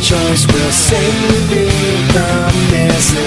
choice will save me from misery.